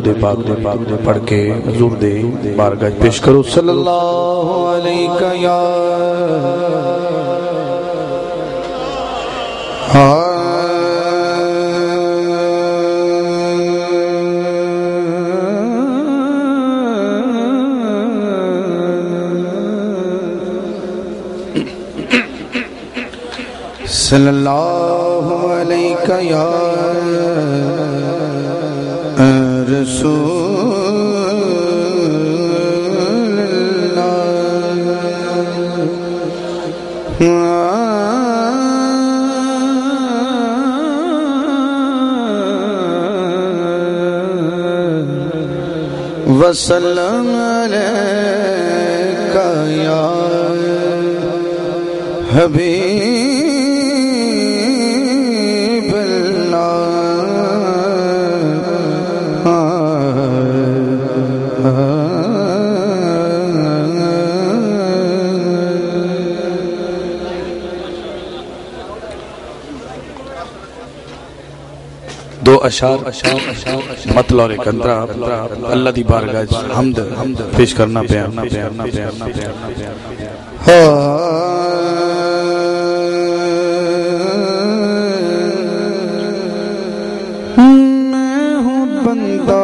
دے پاک دے پاک دے پڑھ کے حضور دے بارگاہ پیش کرو۔ صلی اللہ علیہ یا صلی اللہ علیہ یا رسول اللہ وسلم علیکہ یا حبیب دو اشار مطلع اور ایک اللہ دی بارگاہ حمد پیش کرنا پیار میں ہوں بندہ،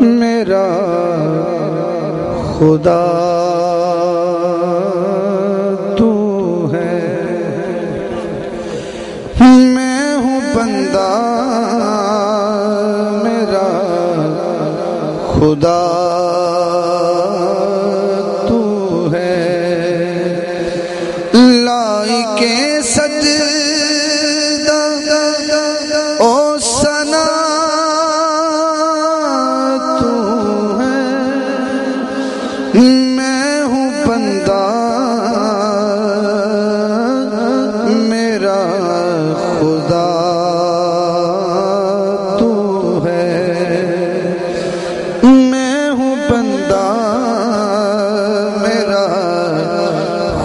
میرا خدا۔ بندہ میرا خدا تو ہے۔ لائی کے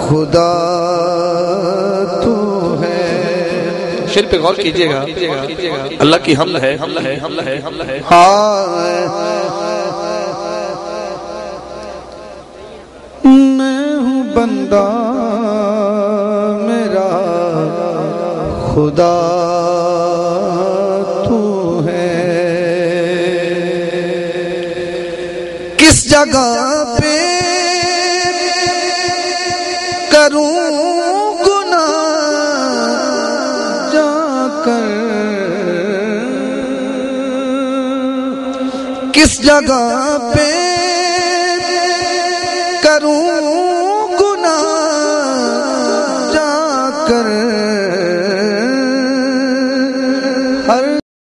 خدا تو ہے۔ شیر پہ غور کیجیے گا۔ اللہ کی حمل ہے۔ میں ہوں بندہ میرا۔ خدا تو ہے۔ کس جگہ پہ کر کس جگہ پہ کروں گناہ جا کر